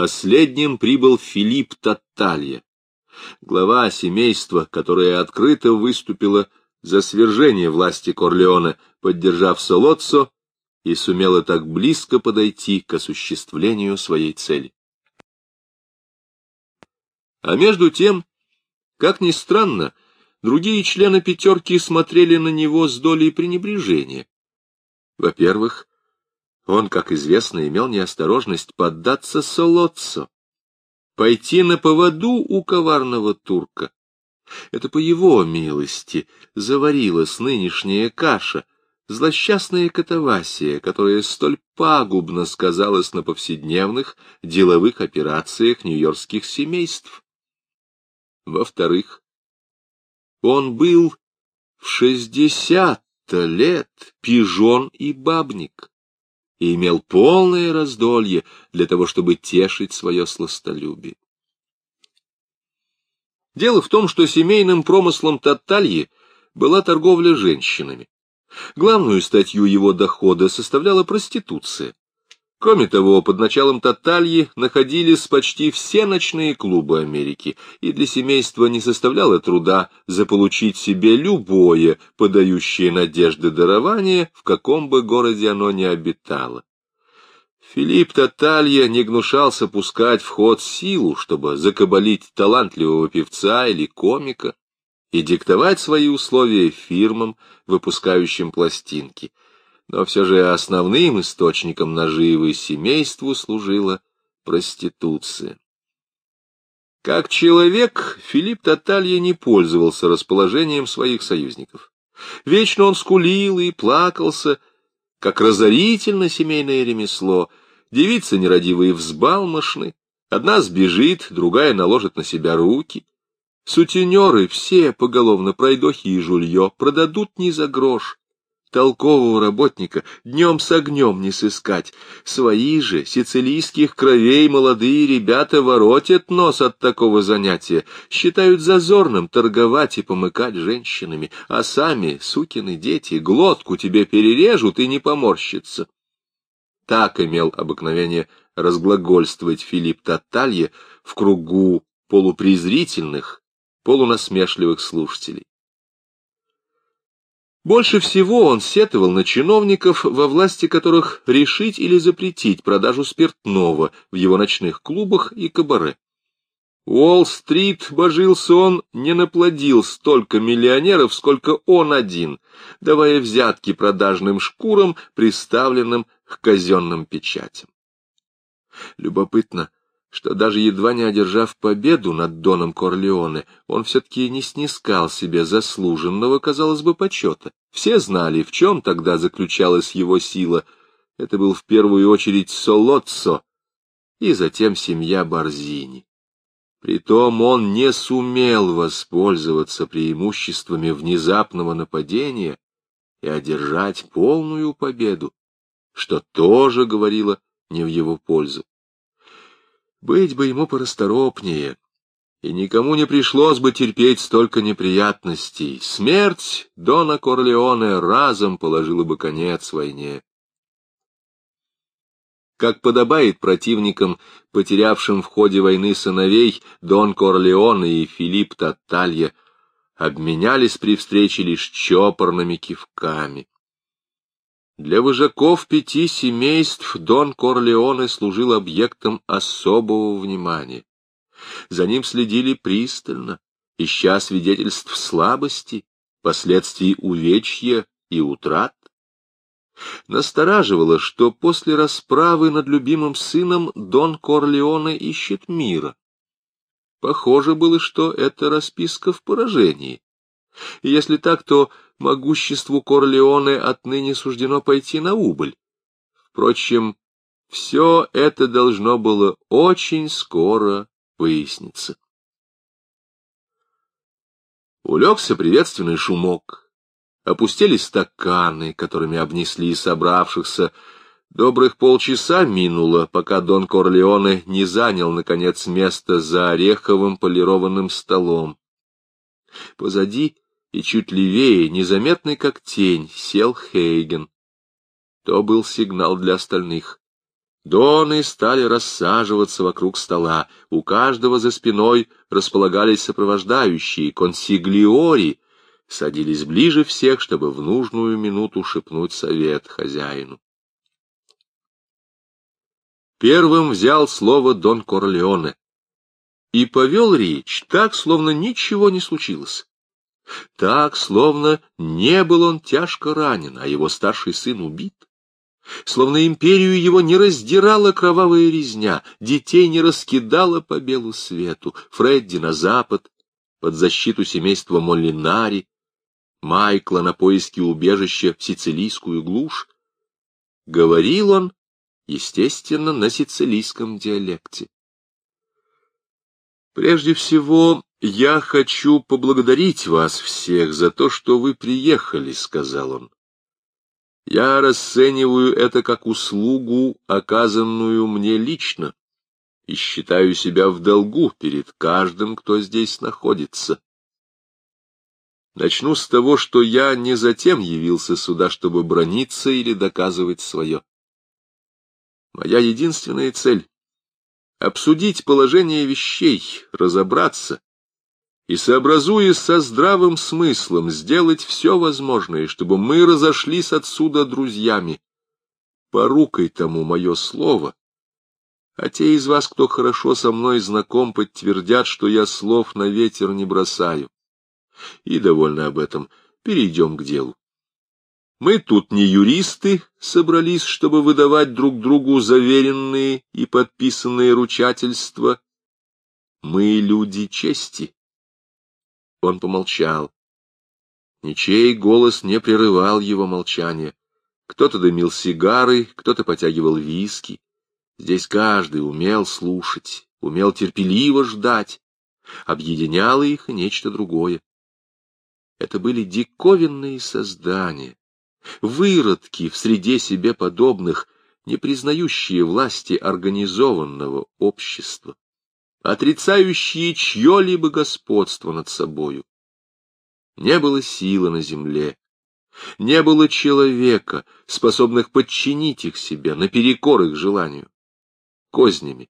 Последним прибыл Филипп Таталья, глава семейства, которое открыто выступило за свержение власти Корлеона, поддержав Солоццо и сумела так близко подойти к осуществлению своей цели. А между тем, как ни странно, другие члены пятерки смотрели на него с долей пренебрежения. Во-первых, он, как известно, имел неосторожность поддаться Солоццо, пойти на поводу у коварного турка. Это по его милости заварилась нынешняя каша, злосчастная катавасия, которая столь пагубно сказалась на повседневных деловых операциях нью-йоркских семейств. Во-вторых, он был в шестьдесят-то лет пижон и бабник и имел полное раздолье для того, чтобы тешить свое сластолюбие. Дело в том, что семейным промыслом Татальи была торговля женщинами. Главную статью его дохода составляла проституция. Кроме того, под началом Татальи находились почти все ночные клубы Америки, и для семейства не составляло труда заполучить себе любое, подающее надежды дарование, в каком бы городе оно ни обитало. Филипп Таталья не гнушался пускать в ход силу, чтобы закабалить талантливого певца или комика и диктовать свои условия фирмам, выпускающим пластинки — но все же основным источником наживы семейству служила проституция. Как человек, Филипп Таталья не пользовался расположением своих союзников. Вечно он скулил и плакался, как разорительно семейное ремесло. Девицы нерадивые взбалмошны, одна сбежит, другая наложит на себя руки. Сутенеры все поголовно пройдохи и жулье продадут не за грош, толкового работника днем с огнем не сыскать. Свои же сицилийских кровей молодые ребята воротят нос от такого занятия, считают зазорным торговать и помыкать женщинами, а сами, сукины дети, глотку тебе перережут и не поморщатся. Так имел обыкновение разглагольствовать Филипп Таталье в кругу полупрезрительных, полунасмешливых слушателей. Больше всего он сетовал на чиновников, во власти которых решить или запретить продажу спиртного в его ночных клубах и кабаре. Уолл-стрит, божился он, не наплодил столько миллионеров, сколько он один, давая взятки продажным шкурам, приставленным к казенным печатям. Любопытно, что даже едва не одержав победу над Доном Корлеоне, он все-таки не снискал себе заслуженного, казалось бы, почета. Все знали, в чем тогда заключалась его сила. Это был в первую очередь Солоццо и затем семья Борзини. Притом он не сумел воспользоваться преимуществами внезапного нападения и одержать полную победу, что тоже говорило не в его пользу. Быть бы ему порасторопнее, и никому не пришлось бы терпеть столько неприятностей. Смерть Дона Корлеоне разом положила бы конец войне. Как подобает противникам, потерявшим в ходе войны сыновей, Дон Корлеоне и Филипп Таталья обменялись при встрече лишь чопорными кивками. Для выжаков пяти семейств Дон Корлеоне служил объектом особого внимания. За ним следили пристально, ища свидетельств слабости, последствий увечья и утрат. Настораживало, что после расправы над любимым сыном Дон Корлеоне ищет мира. Похоже было, что это расписка в поражении. И если так, то могуществу Корлеоне отныне суждено пойти на убыль. Впрочем, все это должно было очень скоро выясниться. Улегся приветственный шумок. Опустили стаканы, которыми обнесли собравшихся. Добрых полчаса минуло, пока Дон Корлеоне не занял, наконец, место за ореховым полированным столом. Позади и чуть левее, незаметный как тень, сел Хейген. То был сигнал для остальных. Доны стали рассаживаться вокруг стола, у каждого за спиной располагались сопровождающие, консиглиори, садились ближе всех, чтобы в нужную минуту шепнуть совет хозяину. Первым взял слово Дон Корлеоне и повел речь так, словно ничего не случилось. Так, словно не был он тяжко ранен, а его старший сын убит. Словно империю его не раздирала кровавая резня, детей не раскидала по белу свету, Фредди на запад, под защиту семейства Моллинари, Майкла на поиски убежища в сицилийскую глушь. Говорил он, естественно, на сицилийском диалекте. Прежде всего, я хочу поблагодарить вас всех за то, что вы приехали, — сказал он. Я расцениваю это как услугу, оказанную мне лично, и считаю себя в долгу перед каждым, кто здесь находится. Начну с того, что я не затем явился сюда, чтобы брониться или доказывать свое. Моя единственная цель — обсудить положение вещей, разобраться, и, сообразуясь со здравым смыслом, сделать все возможное, чтобы мы разошлись отсюда друзьями. Порукой тому мое слово. А те из вас, кто хорошо со мной знаком, подтвердят, что я слов на ветер не бросаю. И довольно об этом. Перейдем к делу. Мы тут не юристы собрались, чтобы выдавать друг другу заверенные и подписанные ручательства. Мы люди чести. Он помолчал. Ничей голос не прерывал его молчание. Кто-то дымил сигары, кто-то потягивал виски. Здесь каждый умел слушать, умел терпеливо ждать. Объединяло их нечто другое. Это были диковинные создания, выродки в среде себе подобных, не признающие власти организованного общества отрицающие чье-либо господство над собою. Не было силы на земле, не было человека, способных подчинить их себе наперекор их желанию. Кознями,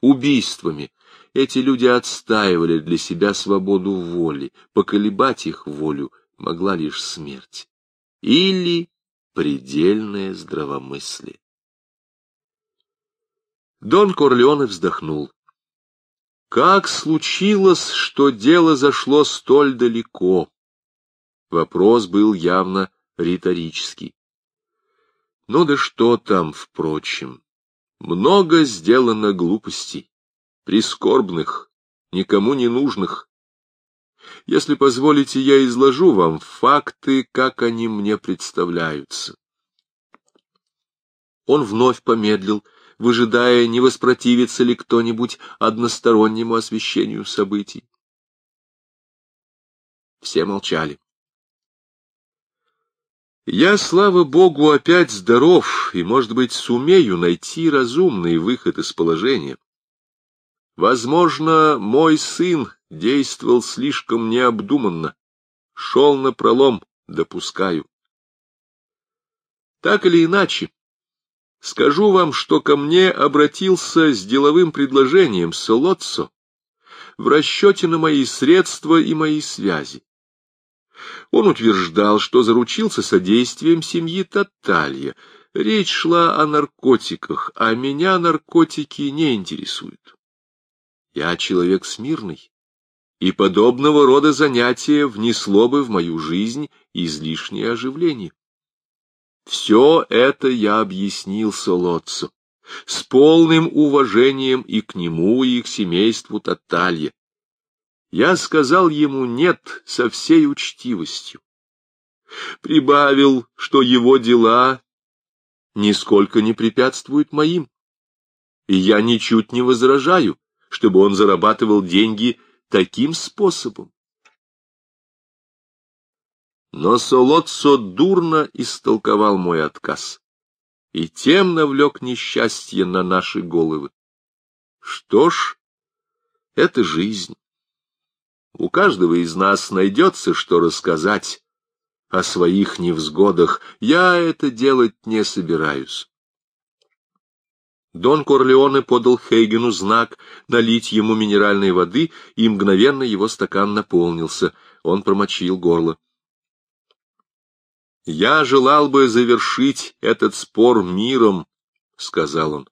убийствами эти люди отстаивали для себя свободу воли, поколебать их волю могла лишь смерть или предельное здравомыслие. Дон Корлеоне вздохнул. Как случилось, что дело зашло столь далеко? Вопрос был явно риторический. Ну да что там, впрочем. Много сделано глупостей, прискорбных, никому не нужных. Если позволите, я изложу вам факты, как они мне представляются. Он вновь помедлил, выжидая, не воспротивится ли кто-нибудь одностороннему освещению событий. Все молчали. Я, слава богу, опять здоров и, может быть, сумею найти разумный выход из положения. Возможно, мой сын действовал слишком необдуманно, шел на пролом, допускаю. Так или иначе, Скажу вам, что ко мне обратился с деловым предложением Солоццо в расчете на мои средства и мои связи. Он утверждал, что заручился содействием семьи Таталья. Речь шла о наркотиках, а меня наркотики не интересуют. Я человек смирный, и подобного рода занятие внесло бы в мою жизнь излишнее оживление. Все это я объяснил Солоццо с полным уважением и к нему, и к семейству Таталья. Я сказал ему «нет» со всей учтивостью. Прибавил, что его дела нисколько не препятствуют моим, и я ничуть не возражаю, чтобы он зарабатывал деньги таким способом. Но Солоццо дурно истолковал мой отказ и тем навлек несчастье на наши головы. Что ж, это жизнь. У каждого из нас найдется, что рассказать о своих невзгодах. Я это делать не собираюсь. Дон Корлеоне подал Хейгену знак налить ему минеральной воды, и мгновенно его стакан наполнился. Он промочил горло. «Я желал бы завершить этот спор миром», — сказал он.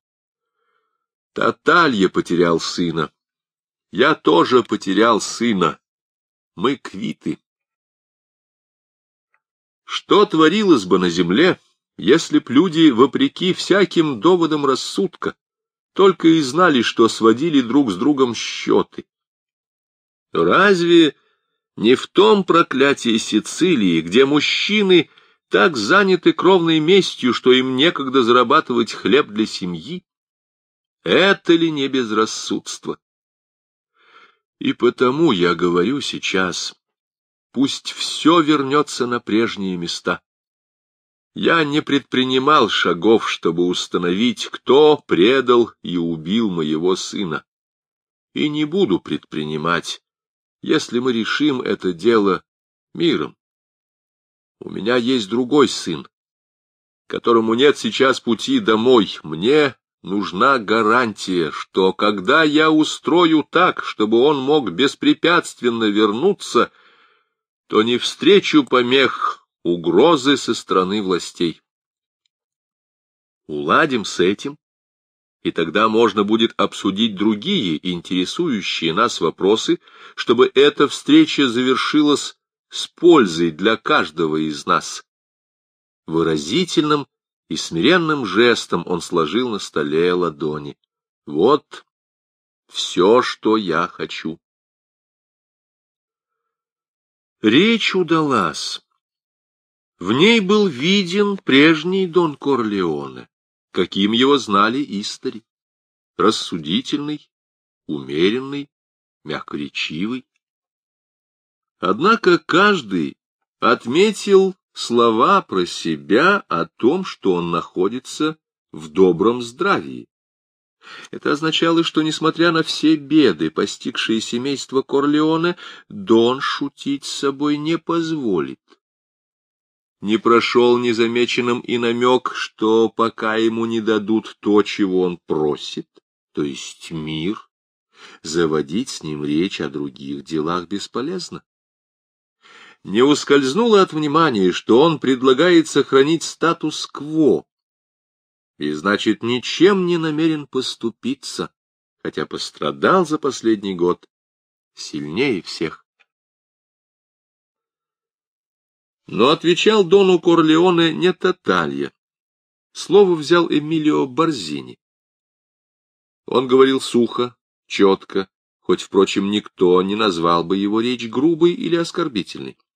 «Таталья потерял сына. Я тоже потерял сына. Мы квиты». Что творилось бы на земле, если б люди, вопреки всяким доводам рассудка, только и знали, что сводили друг с другом счеты? Разве не в том проклятии Сицилии, где мужчины так заняты кровной местью, что им некогда зарабатывать хлеб для семьи? Это ли не безрассудство? И потому я говорю сейчас, пусть все вернется на прежние места. Я не предпринимал шагов, чтобы установить, кто предал и убил моего сына. И не буду предпринимать, если мы решим это дело миром. У меня есть другой сын, которому нет сейчас пути домой. Мне нужна гарантия, что когда я устрою так, чтобы он мог беспрепятственно вернуться, то не встречу помех угрозы со стороны властей. Уладим с этим, и тогда можно будет обсудить другие интересующие нас вопросы, чтобы эта встреча завершилась с пользой для каждого из нас. Выразительным и смиренным жестом он сложил на столе ладони. Вот все, что я хочу. Речь удалась. В ней был виден прежний Дон Корлеоне, каким его знали истори. Рассудительный, умеренный, мягкоречивый. Однако каждый отметил слова про себя о том, что он находится в добром здравии. Это означало, что, несмотря на все беды, постигшие семейство Корлеоне, Дон шутить с собой не позволит не прошел незамеченным и намек, что пока ему не дадут то, чего он просит, то есть мир, заводить с ним речь о других делах бесполезно. Не ускользнуло от внимания, что он предлагает сохранить статус-кво, и значит, ничем не намерен поступиться, хотя пострадал за последний год сильнее всех. Но отвечал Дону Корлеоне не Таталья. Слово взял Эмилио Борзини. Он говорил сухо, четко, хоть, впрочем, никто не назвал бы его речь грубой или оскорбительной. —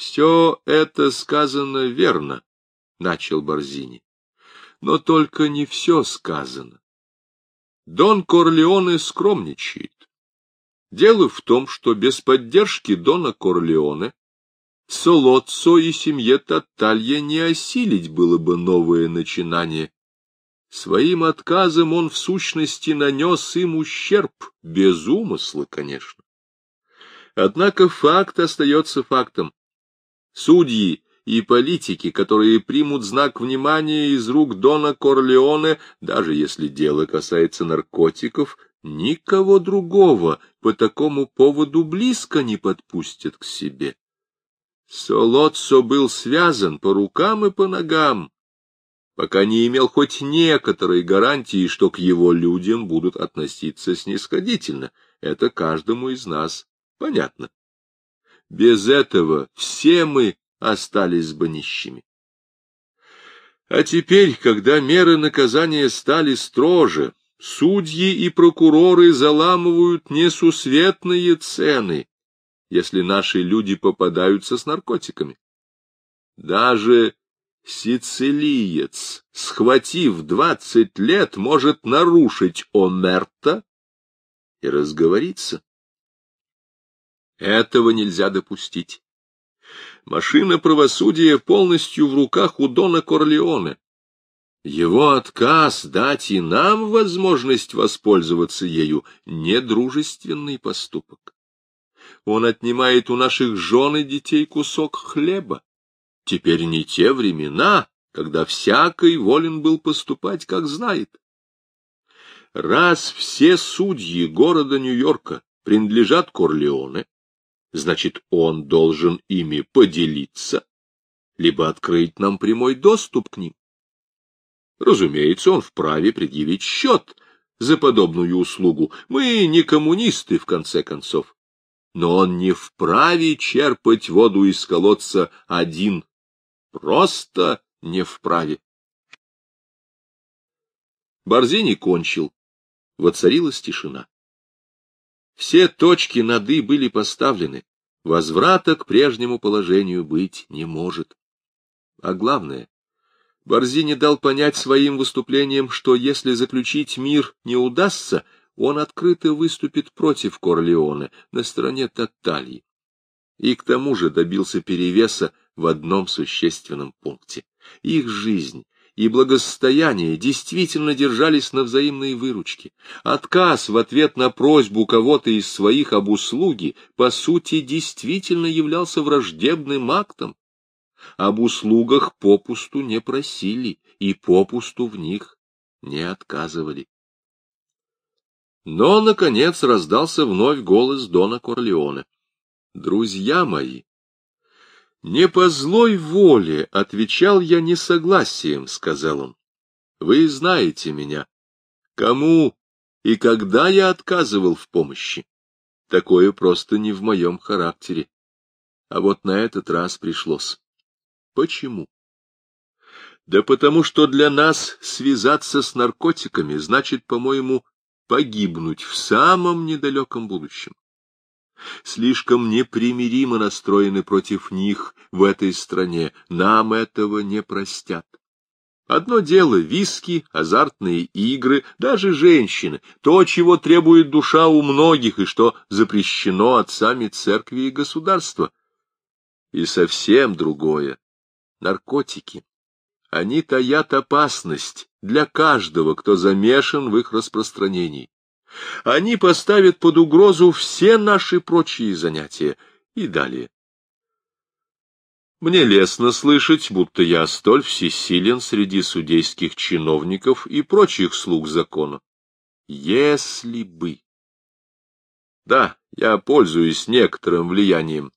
Все это сказано верно, — начал Борзини, — но только не все сказано. Дон Корлеоне скромничает. Дело в том, что без поддержки Дона Корлеоне Солоццо и семье Таталья не осилить было бы новое начинание. Своим отказом он в сущности нанес им ущерб, без умысла, конечно. Однако факт остается фактом. Судьи и политики, которые примут знак внимания из рук Дона Корлеоне, даже если дело касается наркотиков, никого другого по такому поводу близко не подпустят к себе. Солоццо был связан по рукам и по ногам, пока не имел хоть некоторой гарантии, что к его людям будут относиться снисходительно. Это каждому из нас понятно. Без этого все мы остались бы нищими. А теперь, когда меры наказания стали строже, судьи и прокуроры заламывают несусветные цены, если наши люди попадаются с наркотиками. Даже сицилиец, схватив двадцать лет, может нарушить омерта и разговориться. Этого нельзя допустить. Машина правосудия полностью в руках у Дона Корлеоне. Его отказ дать и нам возможность воспользоваться ею — недружественный поступок. Он отнимает у наших жен и детей кусок хлеба. Теперь не те времена, когда всякий волен был поступать, как знает. раз все судьи города Нью-Йорка принадлежат Корлеоне, значит, он должен ими поделиться, либо открыть нам прямой доступ к ним. Разумеется, он вправе предъявить счет за подобную услугу. Мы не коммунисты, в конце концов. Но он не вправе черпать воду из колодца один. Просто не вправе. Борзини кончил. Воцарилась тишина. Все точки над «и» были поставлены. Возврата к прежнему положению быть не может. А главное, Борзини дал понять своим выступлением, что если заключить мир не удастся, он открыто выступит против Корлеоне на стороне Татальи. И к тому же добился перевеса в одном существенном пункте. Их жизнь и благосостояние действительно держались на взаимной выручке. Отказ в ответ на просьбу кого-то из своих об услуге, по сути, действительно являлся враждебным актом. Об услугах попусту не просили и попусту в них не отказывали. Но, наконец, раздался вновь голос Дона Корлеоне. — Друзья мои, «Не по злой воле», — отвечал я несогласием, — сказал он. «Вы знаете меня. Кому и когда я отказывал в помощи? Такое просто не в моем характере. А вот на этот раз пришлось. Почему? Да потому что для нас связаться с наркотиками значит, по-моему, погибнуть в самом недалеком будущем слишком непримиримо настроены против них в этой стране, нам этого не простят. Одно дело — виски, азартные игры, даже женщины, то, чего требует душа у многих и что запрещено отцами церкви и государства. И совсем другое — наркотики. Они таят опасность для каждого, кто замешан в их распространении. Они поставят под угрозу все наши прочие занятия. И далее. Мне лестно слышать, будто я столь всесилен среди судейских чиновников и прочих слуг закона. Если бы... Да, я пользуюсь некоторым влиянием.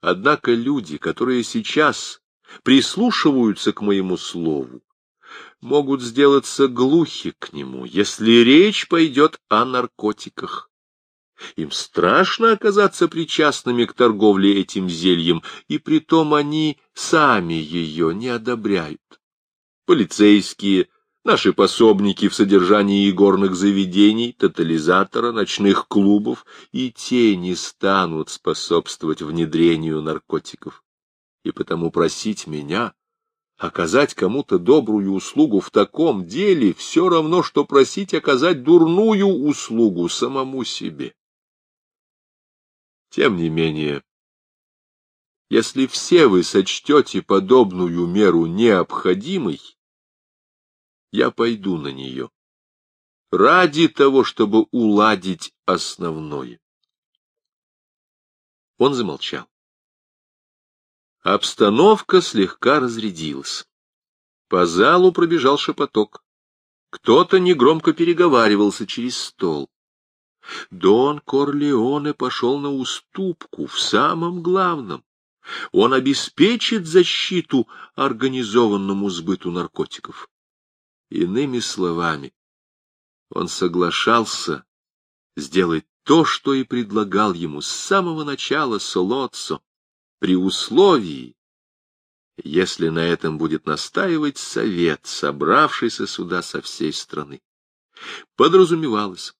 Однако люди, которые сейчас прислушиваются к моему слову, могут сделаться глухи к нему, если речь пойдет о наркотиках. Им страшно оказаться причастными к торговле этим зельем, и притом они сами ее не одобряют. Полицейские, наши пособники в содержании игорных заведений, тотализатора, ночных клубов, и те не станут способствовать внедрению наркотиков. И потому просить меня Оказать кому-то добрую услугу в таком деле все равно, что просить оказать дурную услугу самому себе. Тем не менее, если все вы сочтете подобную меру необходимой, я пойду на нее ради того, чтобы уладить основное. Он замолчал. Обстановка слегка разрядилась. По залу пробежал шепоток. Кто-то негромко переговаривался через стол. Дон Корлеоне пошел на уступку в самом главном. Он обеспечит защиту организованному сбыту наркотиков. Иными словами, он соглашался сделать то, что и предлагал ему с самого начала Солоццо, при условии, если на этом будет настаивать совет, собравшийся сюда со всей страны. Подразумевалось,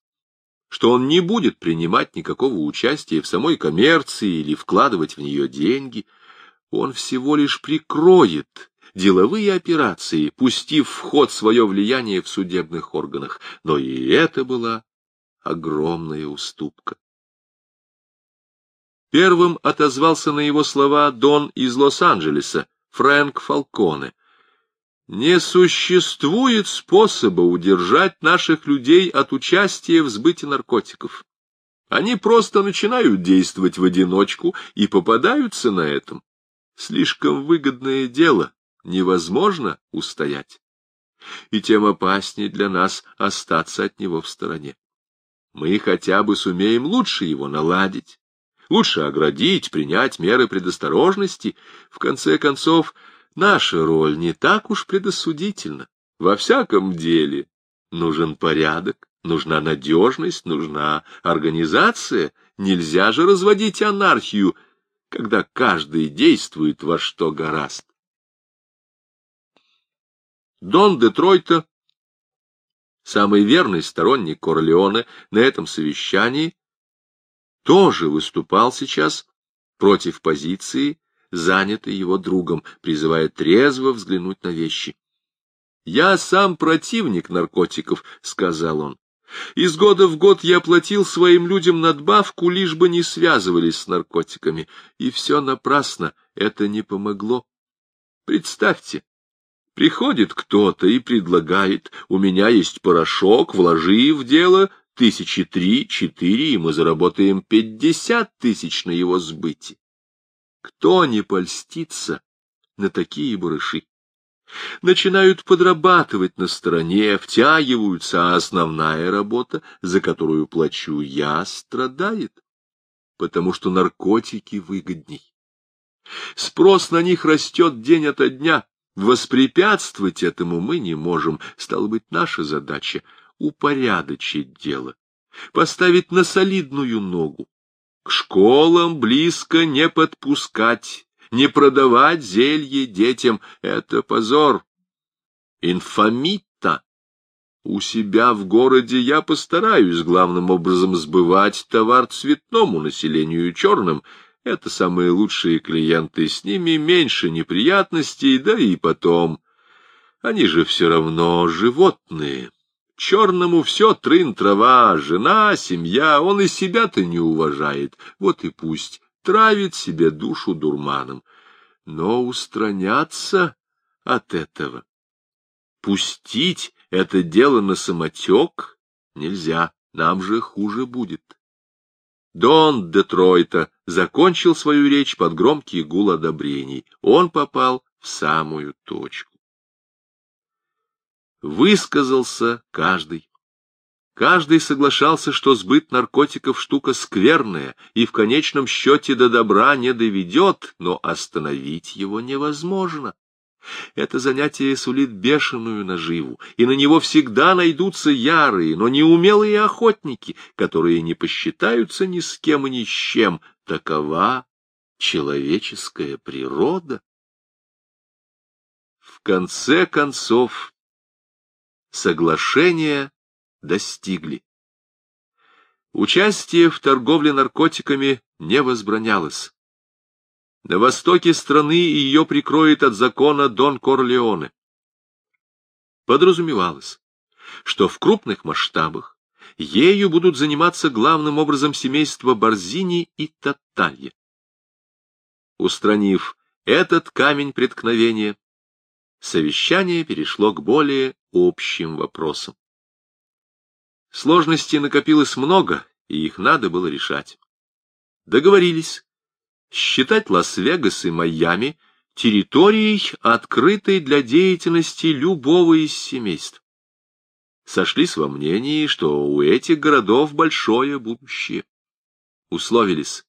что он не будет принимать никакого участия в самой коммерции или вкладывать в нее деньги, он всего лишь прикроет деловые операции, пустив в ход свое влияние в судебных органах, но и это была огромная уступка. Первым отозвался на его слова Дон из Лос-Анджелеса, Фрэнк Фалконе. Не существует способа удержать наших людей от участия в сбыте наркотиков. Они просто начинают действовать в одиночку и попадаются на этом. Слишком выгодное дело, невозможно устоять. и тем опаснее для нас остаться от него в стороне. Мы хотя бы сумеем лучше его наладить, лучше оградить, принять меры предосторожности. В конце концов, наша роль не так уж предосудительна. Во всяком деле нужен порядок, нужна надежность, нужна организация. Нельзя же разводить анархию, когда каждый действует во что гораст. Дон Детройта, самый верный сторонник Корлеоне на этом совещании, тоже выступал сейчас против позиции, занятой его другом, призывая трезво взглянуть на вещи. «Я сам противник наркотиков», — сказал он. «Из года в год я платил своим людям надбавку, лишь бы не связывались с наркотиками. И все напрасно, это не помогло. Представьте, приходит кто-то и предлагает, у меня есть порошок, вложи в дело тысячи три-четыре, и мы заработаем пятьдесят тысяч на его сбытие. Кто не польстится на такие барыши? начинают подрабатывать на стороне, втягиваются, а основная работа, за которую плачу я, страдает, потому что наркотики выгодней. Спрос на них растет день ото дня, воспрепятствовать этому мы не можем, стало быть, наша задача — упорядочить дело, поставить на солидную ногу, к школам близко не подпускать, не продавать зелье детям — это позор. Инфамита. У себя в городе я постараюсь главным образом сбывать товар цветному населению черным. Это самые лучшие клиенты, с ними меньше неприятностей, да и потом. Они же все равно животные. Черному все трын-трава, жена, семья, он и себя-то не уважает. Вот и пусть травит себе душу дурманом. Но устраняться от этого, пустить это дело на самотек нельзя, нам же хуже будет. Дон Детройта закончил свою речь под громкий гул одобрений. Он попал в самую точку. Высказался каждый. Каждый соглашался, что сбыт наркотиков штука скверная и в конечном счете до добра не доведет, но остановить его невозможно. Это занятие сулит бешеную наживу, и на него всегда найдутся ярые, но неумелые охотники, которые не посчитаются ни с кем и ни с чем. Такова человеческая природа. В конце концов, соглашение достигли. Участие в торговле наркотиками не возбранялось. На востоке страны ее прикроет от закона Дон Корлеоне. Подразумевалось, что в крупных масштабах ею будут заниматься главным образом семейства Борзини и Таталья. Устранив этот камень преткновения, совещание перешло к более общим вопросам. Сложностей накопилось много, и их надо было решать. Договорились считать Лас-Вегас и Майами территорией, открытой для деятельности любого из семейств. Сошлись во мнении, что у этих городов большое будущее. Условились,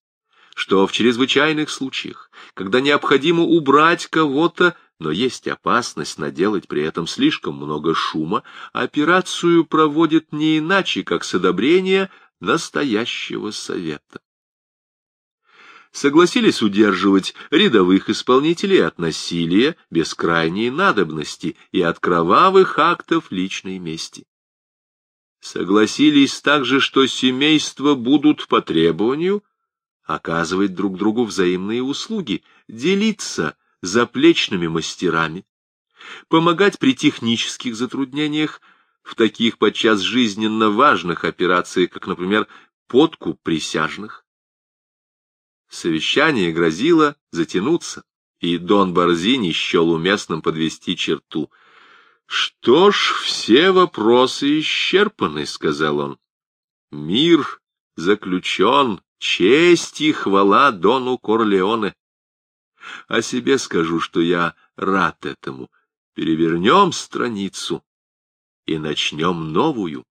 что в чрезвычайных случаях, когда необходимо убрать кого-то, но есть опасность наделать при этом слишком много шума, операцию проводит не иначе, как с одобрения настоящего совета. Согласились удерживать рядовых исполнителей от насилия без крайней надобности и от кровавых актов личной мести. Согласились также, что семейства будут по требованию оказывать друг другу взаимные услуги, делиться заплечными мастерами, помогать при технических затруднениях в таких подчас жизненно важных операциях, как, например, подкуп присяжных. Совещание грозило затянуться, и Дон Борзини счел уместным подвести черту. — Что ж, все вопросы исчерпаны, — сказал он. — Мир заключен, честь и хвала Дону Корлеоне. О себе скажу, что я рад этому. Перевернем страницу и начнем новую.